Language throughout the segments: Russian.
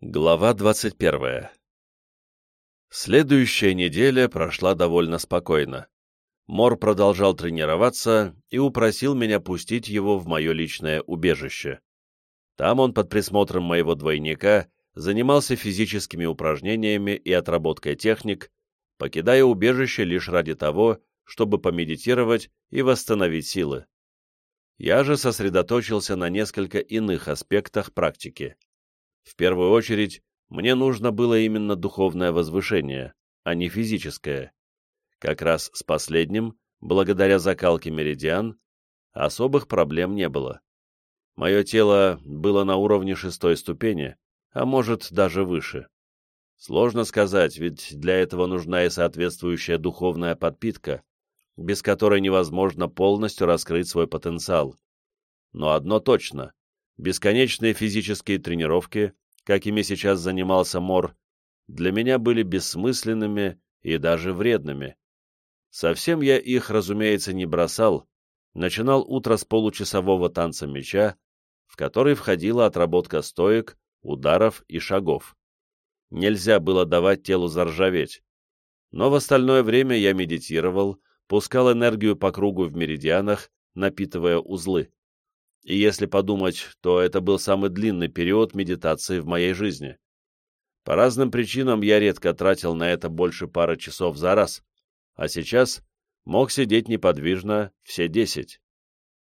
Глава 21. Следующая неделя прошла довольно спокойно. Мор продолжал тренироваться и упросил меня пустить его в мое личное убежище. Там он под присмотром моего двойника занимался физическими упражнениями и отработкой техник, покидая убежище лишь ради того, чтобы помедитировать и восстановить силы. Я же сосредоточился на несколько иных аспектах практики. В первую очередь, мне нужно было именно духовное возвышение, а не физическое. Как раз с последним, благодаря закалке меридиан, особых проблем не было. Мое тело было на уровне шестой ступени, а может даже выше. Сложно сказать, ведь для этого нужна и соответствующая духовная подпитка, без которой невозможно полностью раскрыть свой потенциал. Но одно точно Бесконечные физические тренировки, какими сейчас занимался Мор, для меня были бессмысленными и даже вредными. Совсем я их, разумеется, не бросал, начинал утро с получасового танца мяча, в который входила отработка стоек, ударов и шагов. Нельзя было давать телу заржаветь. Но в остальное время я медитировал, пускал энергию по кругу в меридианах, напитывая узлы и если подумать, то это был самый длинный период медитации в моей жизни. По разным причинам я редко тратил на это больше пары часов за раз, а сейчас мог сидеть неподвижно все десять.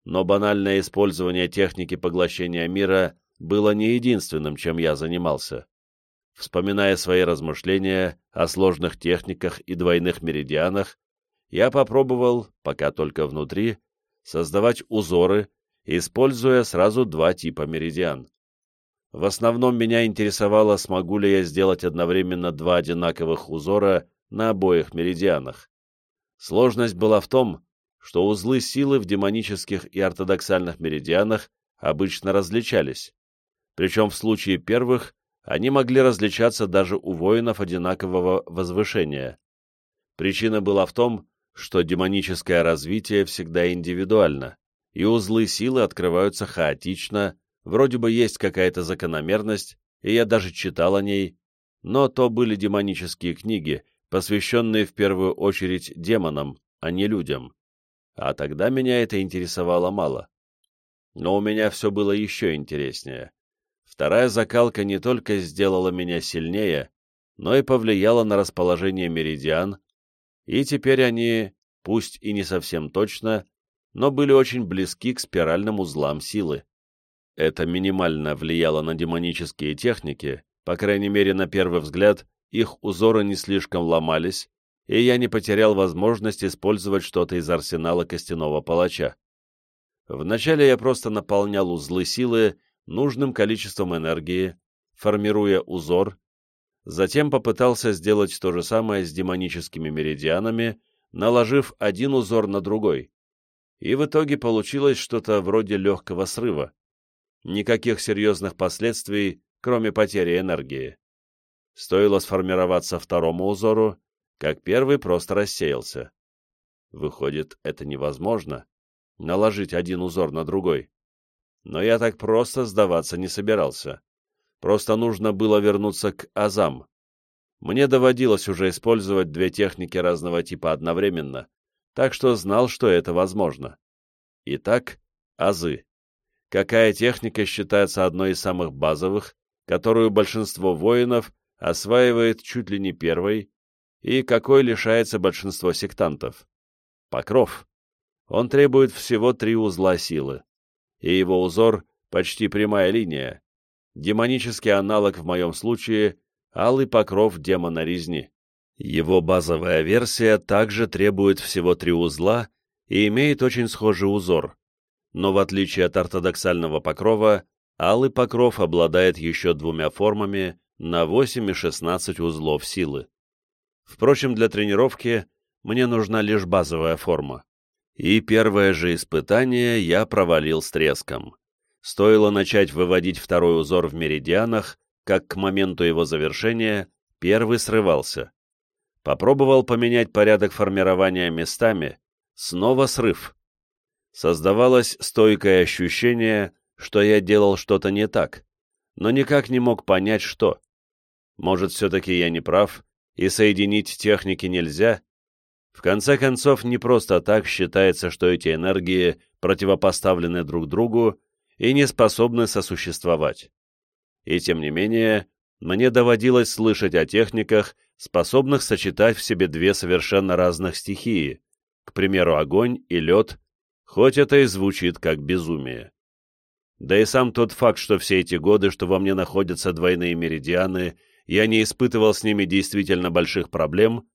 Но банальное использование техники поглощения мира было не единственным, чем я занимался. Вспоминая свои размышления о сложных техниках и двойных меридианах, я попробовал, пока только внутри, создавать узоры используя сразу два типа меридиан. В основном меня интересовало, смогу ли я сделать одновременно два одинаковых узора на обоих меридианах. Сложность была в том, что узлы силы в демонических и ортодоксальных меридианах обычно различались. Причем в случае первых они могли различаться даже у воинов одинакового возвышения. Причина была в том, что демоническое развитие всегда индивидуально и узлы силы открываются хаотично, вроде бы есть какая-то закономерность, и я даже читал о ней, но то были демонические книги, посвященные в первую очередь демонам, а не людям. А тогда меня это интересовало мало. Но у меня все было еще интереснее. Вторая закалка не только сделала меня сильнее, но и повлияла на расположение меридиан, и теперь они, пусть и не совсем точно, но были очень близки к спиральным узлам силы. Это минимально влияло на демонические техники, по крайней мере, на первый взгляд, их узоры не слишком ломались, и я не потерял возможность использовать что-то из арсенала костяного палача. Вначале я просто наполнял узлы силы нужным количеством энергии, формируя узор, затем попытался сделать то же самое с демоническими меридианами, наложив один узор на другой и в итоге получилось что-то вроде легкого срыва. Никаких серьезных последствий, кроме потери энергии. Стоило сформироваться второму узору, как первый просто рассеялся. Выходит, это невозможно — наложить один узор на другой. Но я так просто сдаваться не собирался. Просто нужно было вернуться к азам. Мне доводилось уже использовать две техники разного типа одновременно, так что знал, что это возможно. Итак, азы. Какая техника считается одной из самых базовых, которую большинство воинов осваивает чуть ли не первой, и какой лишается большинство сектантов? Покров. Он требует всего три узла силы, и его узор — почти прямая линия. Демонический аналог в моем случае — алый покров демона резни. Его базовая версия также требует всего три узла и имеет очень схожий узор, но в отличие от ортодоксального покрова, алый покров обладает еще двумя формами на 8 и 16 узлов силы. Впрочем, для тренировки мне нужна лишь базовая форма. И первое же испытание я провалил с треском. Стоило начать выводить второй узор в меридианах, как к моменту его завершения первый срывался. Попробовал поменять порядок формирования местами, снова срыв. Создавалось стойкое ощущение, что я делал что-то не так, но никак не мог понять, что. Может, все-таки я не прав, и соединить техники нельзя? В конце концов, не просто так считается, что эти энергии противопоставлены друг другу и не способны сосуществовать. И тем не менее, мне доводилось слышать о техниках, способных сочетать в себе две совершенно разных стихии, к примеру, огонь и лед, хоть это и звучит как безумие. Да и сам тот факт, что все эти годы, что во мне находятся двойные меридианы, я не испытывал с ними действительно больших проблем,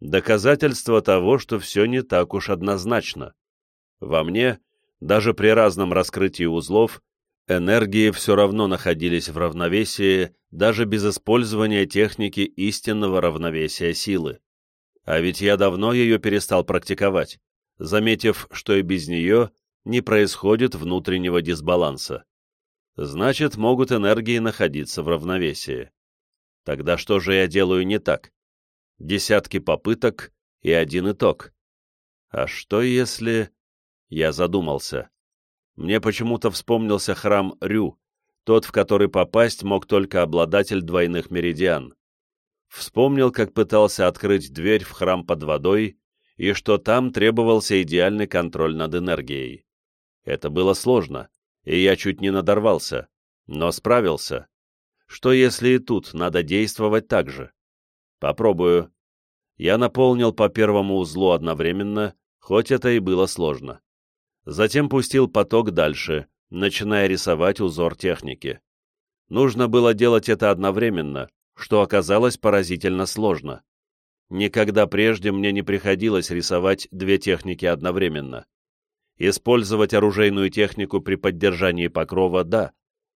доказательство того, что все не так уж однозначно. Во мне, даже при разном раскрытии узлов, энергии все равно находились в равновесии, даже без использования техники истинного равновесия силы. А ведь я давно ее перестал практиковать, заметив, что и без нее не происходит внутреннего дисбаланса. Значит, могут энергии находиться в равновесии. Тогда что же я делаю не так? Десятки попыток и один итог. А что если... Я задумался. Мне почему-то вспомнился храм Рю, тот, в который попасть мог только обладатель двойных меридиан. Вспомнил, как пытался открыть дверь в храм под водой, и что там требовался идеальный контроль над энергией. Это было сложно, и я чуть не надорвался, но справился. Что если и тут надо действовать так же? Попробую. Я наполнил по первому узлу одновременно, хоть это и было сложно. Затем пустил поток дальше, начиная рисовать узор техники. Нужно было делать это одновременно, что оказалось поразительно сложно. Никогда прежде мне не приходилось рисовать две техники одновременно. Использовать оружейную технику при поддержании покрова – да,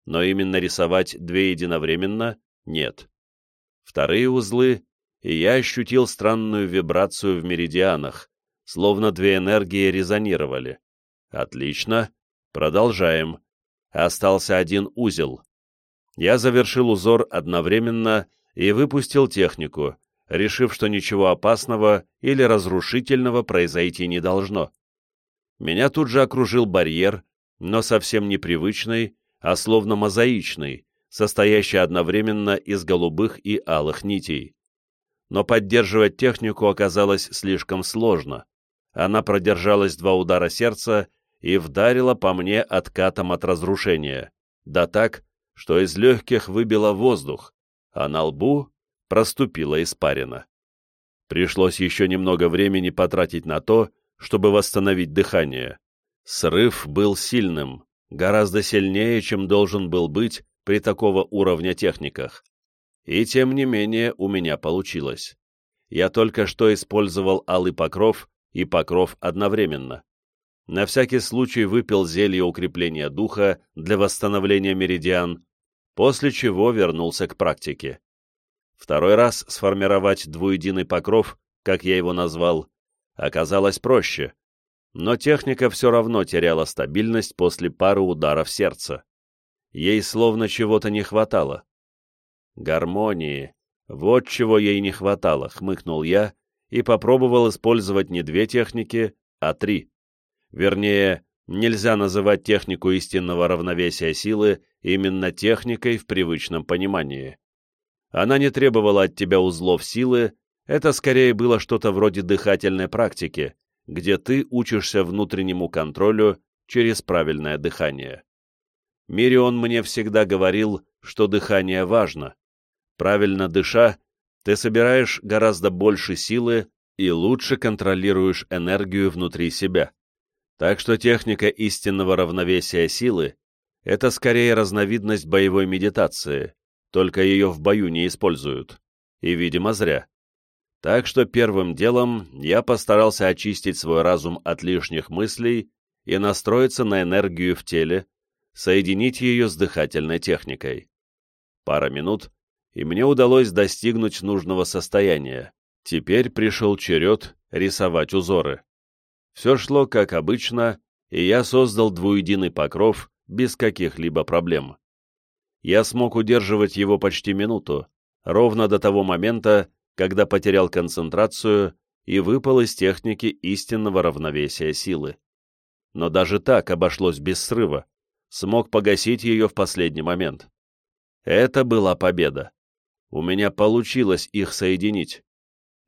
но именно рисовать две единовременно – нет. Вторые узлы, и я ощутил странную вибрацию в меридианах, словно две энергии резонировали. Отлично, продолжаем. Остался один узел. Я завершил узор одновременно и выпустил технику, решив, что ничего опасного или разрушительного произойти не должно. Меня тут же окружил барьер, но совсем непривычный, а словно мозаичный, состоящий одновременно из голубых и алых нитей. Но поддерживать технику оказалось слишком сложно. Она продержалась два удара сердца и вдарила по мне откатом от разрушения, да так, что из легких выбило воздух, а на лбу проступила испарина. Пришлось еще немного времени потратить на то, чтобы восстановить дыхание. Срыв был сильным, гораздо сильнее, чем должен был быть при такого уровня техниках. И тем не менее у меня получилось. Я только что использовал алый покров и покров одновременно. На всякий случай выпил зелье укрепления духа для восстановления меридиан, после чего вернулся к практике. Второй раз сформировать двуединый покров, как я его назвал, оказалось проще, но техника все равно теряла стабильность после пары ударов сердца. Ей словно чего-то не хватало. Гармонии. Вот чего ей не хватало, хмыкнул я и попробовал использовать не две техники, а три. Вернее, нельзя называть технику истинного равновесия силы именно техникой в привычном понимании. Она не требовала от тебя узлов силы, это скорее было что-то вроде дыхательной практики, где ты учишься внутреннему контролю через правильное дыхание. Мирион мне всегда говорил, что дыхание важно. Правильно дыша, ты собираешь гораздо больше силы и лучше контролируешь энергию внутри себя. Так что техника истинного равновесия силы — это скорее разновидность боевой медитации, только ее в бою не используют. И, видимо, зря. Так что первым делом я постарался очистить свой разум от лишних мыслей и настроиться на энергию в теле, соединить ее с дыхательной техникой. Пара минут, и мне удалось достигнуть нужного состояния. Теперь пришел черед рисовать узоры. Все шло как обычно, и я создал двуединый покров без каких-либо проблем. Я смог удерживать его почти минуту, ровно до того момента, когда потерял концентрацию и выпал из техники истинного равновесия силы. Но даже так обошлось без срыва, смог погасить ее в последний момент. Это была победа. У меня получилось их соединить.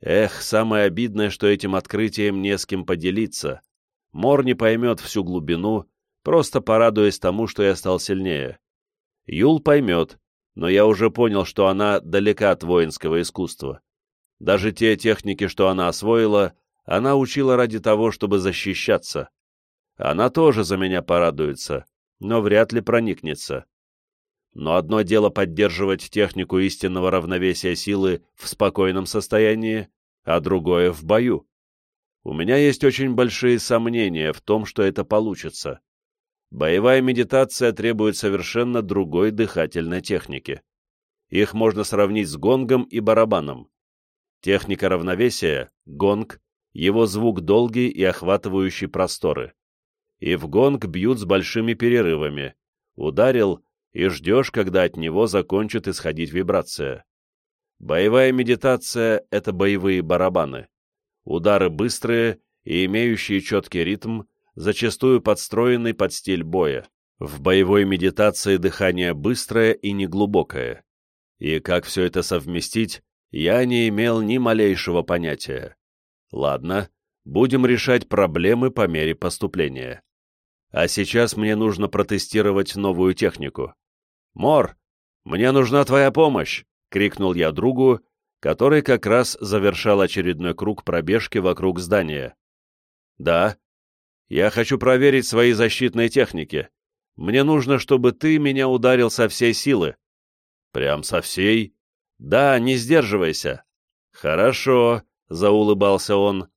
Эх, самое обидное, что этим открытием не с кем поделиться. Мор не поймет всю глубину, просто порадуясь тому, что я стал сильнее. Юл поймет, но я уже понял, что она далека от воинского искусства. Даже те техники, что она освоила, она учила ради того, чтобы защищаться. Она тоже за меня порадуется, но вряд ли проникнется. Но одно дело поддерживать технику истинного равновесия силы в спокойном состоянии, а другое — в бою. У меня есть очень большие сомнения в том, что это получится. Боевая медитация требует совершенно другой дыхательной техники. Их можно сравнить с гонгом и барабаном. Техника равновесия — гонг, его звук долгий и охватывающий просторы. И в гонг бьют с большими перерывами. Ударил, и ждешь, когда от него закончит исходить вибрация. Боевая медитация — это боевые барабаны. Удары быстрые и имеющие четкий ритм, зачастую подстроенный под стиль боя. В боевой медитации дыхание быстрое и неглубокое. И как все это совместить, я не имел ни малейшего понятия. Ладно, будем решать проблемы по мере поступления. А сейчас мне нужно протестировать новую технику. «Мор, мне нужна твоя помощь!» — крикнул я другу, который как раз завершал очередной круг пробежки вокруг здания. «Да, я хочу проверить свои защитные техники. Мне нужно, чтобы ты меня ударил со всей силы». «Прям со всей?» «Да, не сдерживайся». «Хорошо», — заулыбался он.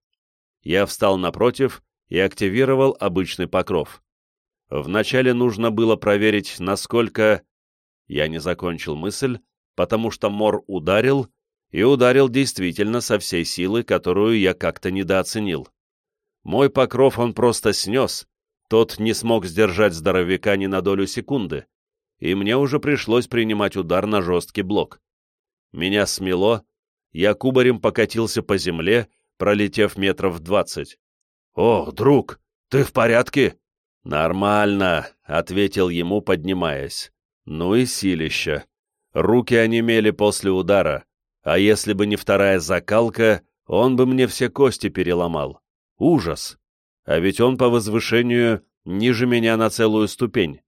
Я встал напротив и активировал обычный покров. Вначале нужно было проверить, насколько... Я не закончил мысль, потому что Мор ударил, и ударил действительно со всей силы, которую я как-то недооценил. Мой покров он просто снес, тот не смог сдержать здоровяка ни на долю секунды, и мне уже пришлось принимать удар на жесткий блок. Меня смело, я кубарем покатился по земле, пролетев метров двадцать. «О, друг, ты в порядке?» «Нормально», — ответил ему, поднимаясь. «Ну и силища. Руки онемели после удара, а если бы не вторая закалка, он бы мне все кости переломал. Ужас! А ведь он по возвышению ниже меня на целую ступень.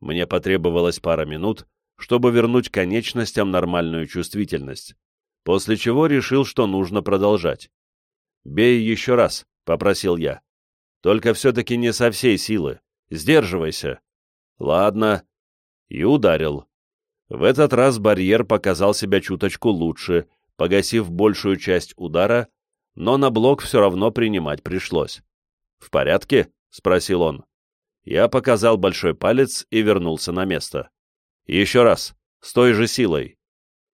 Мне потребовалось пара минут, чтобы вернуть конечностям нормальную чувствительность, после чего решил, что нужно продолжать. «Бей еще раз», — попросил я. «Только все-таки не со всей силы. Сдерживайся». «Ладно». И ударил. В этот раз барьер показал себя чуточку лучше, погасив большую часть удара, но на блок все равно принимать пришлось. «В порядке?» — спросил он. Я показал большой палец и вернулся на место. «Еще раз, с той же силой».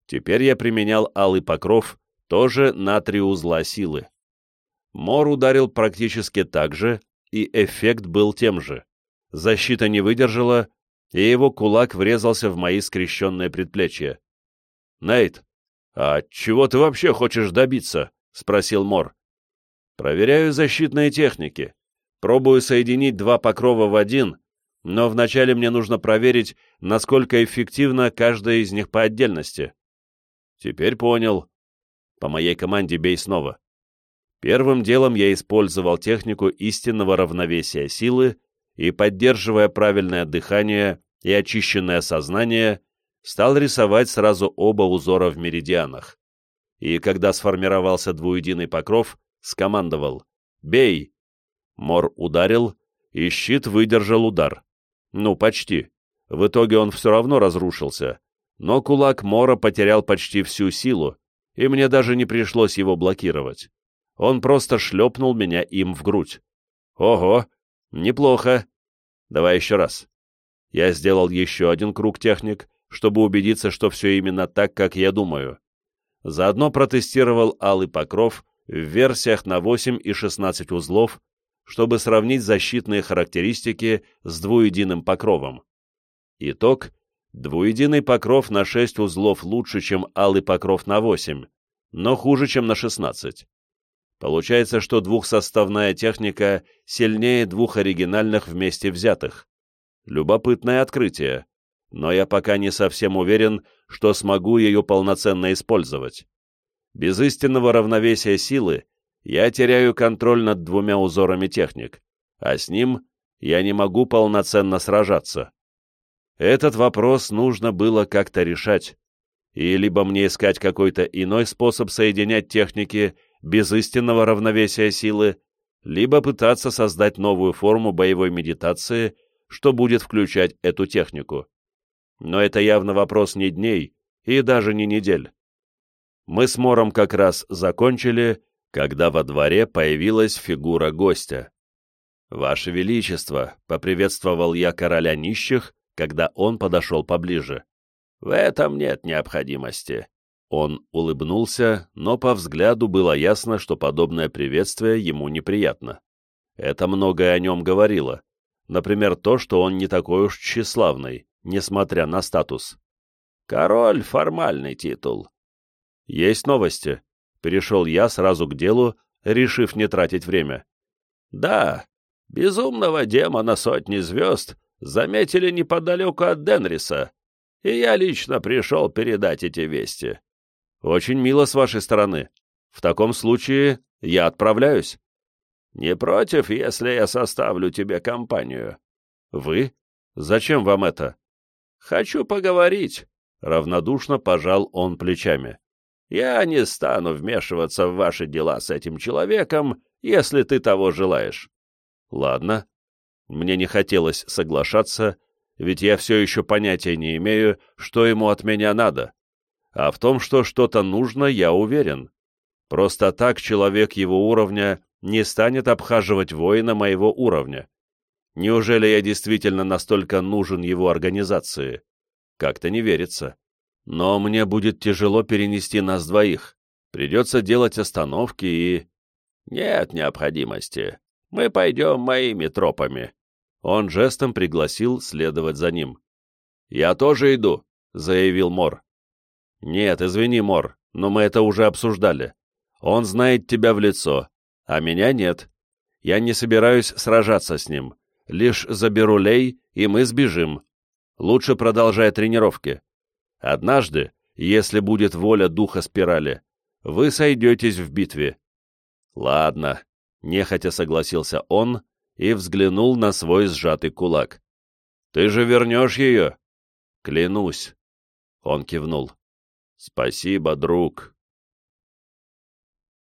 Теперь я применял алый покров, тоже на три узла силы. Мор ударил практически так же, и эффект был тем же. Защита не выдержала, и его кулак врезался в мои скрещенные предплечья. «Нейт, а чего ты вообще хочешь добиться?» — спросил Мор. «Проверяю защитные техники. Пробую соединить два покрова в один, но вначале мне нужно проверить, насколько эффективна каждая из них по отдельности». «Теперь понял. По моей команде бей снова». Первым делом я использовал технику истинного равновесия силы, и, поддерживая правильное дыхание и очищенное сознание, стал рисовать сразу оба узора в меридианах. И когда сформировался двуединый покров, скомандовал «Бей!». Мор ударил, и щит выдержал удар. Ну, почти. В итоге он все равно разрушился, но кулак Мора потерял почти всю силу, и мне даже не пришлось его блокировать. Он просто шлепнул меня им в грудь. Ого, неплохо. Давай еще раз. Я сделал еще один круг техник, чтобы убедиться, что все именно так, как я думаю. Заодно протестировал алый покров в версиях на 8 и 16 узлов, чтобы сравнить защитные характеристики с двуединым покровом. Итог – двуединый покров на 6 узлов лучше, чем алый покров на 8, но хуже, чем на 16. Получается, что двухсоставная техника сильнее двух оригинальных вместе взятых. Любопытное открытие. но я пока не совсем уверен, что смогу ее полноценно использовать. Без истинного равновесия силы я теряю контроль над двумя узорами техник, а с ним я не могу полноценно сражаться. Этот вопрос нужно было как-то решать, и либо мне искать какой-то иной способ соединять техники без истинного равновесия силы, либо пытаться создать новую форму боевой медитации, что будет включать эту технику. Но это явно вопрос не дней и даже не недель. Мы с Мором как раз закончили, когда во дворе появилась фигура гостя. «Ваше Величество!» — поприветствовал я короля нищих, когда он подошел поближе. «В этом нет необходимости». Он улыбнулся, но по взгляду было ясно, что подобное приветствие ему неприятно. Это многое о нем говорило. Например, то, что он не такой уж тщеславный, несмотря на статус. «Король — формальный титул». «Есть новости?» Перешел я сразу к делу, решив не тратить время. «Да, безумного демона сотни звезд заметили неподалеку от Денриса, и я лично пришел передать эти вести. Очень мило с вашей стороны. В таком случае я отправляюсь. Не против, если я составлю тебе компанию? Вы? Зачем вам это? Хочу поговорить. Равнодушно пожал он плечами. Я не стану вмешиваться в ваши дела с этим человеком, если ты того желаешь. Ладно. Мне не хотелось соглашаться, ведь я все еще понятия не имею, что ему от меня надо. А в том, что что-то нужно, я уверен. Просто так человек его уровня не станет обхаживать воина моего уровня. Неужели я действительно настолько нужен его организации? Как-то не верится. Но мне будет тяжело перенести нас двоих. Придется делать остановки и... Нет необходимости. Мы пойдем моими тропами. Он жестом пригласил следовать за ним. «Я тоже иду», — заявил Мор. «Нет, извини, Мор, но мы это уже обсуждали. Он знает тебя в лицо, а меня нет. Я не собираюсь сражаться с ним. Лишь заберу Лей, и мы сбежим. Лучше продолжай тренировки. Однажды, если будет воля духа спирали, вы сойдетесь в битве. Ладно, нехотя согласился он и взглянул на свой сжатый кулак. Ты же вернешь ее? Клянусь. Он кивнул. Спасибо, друг.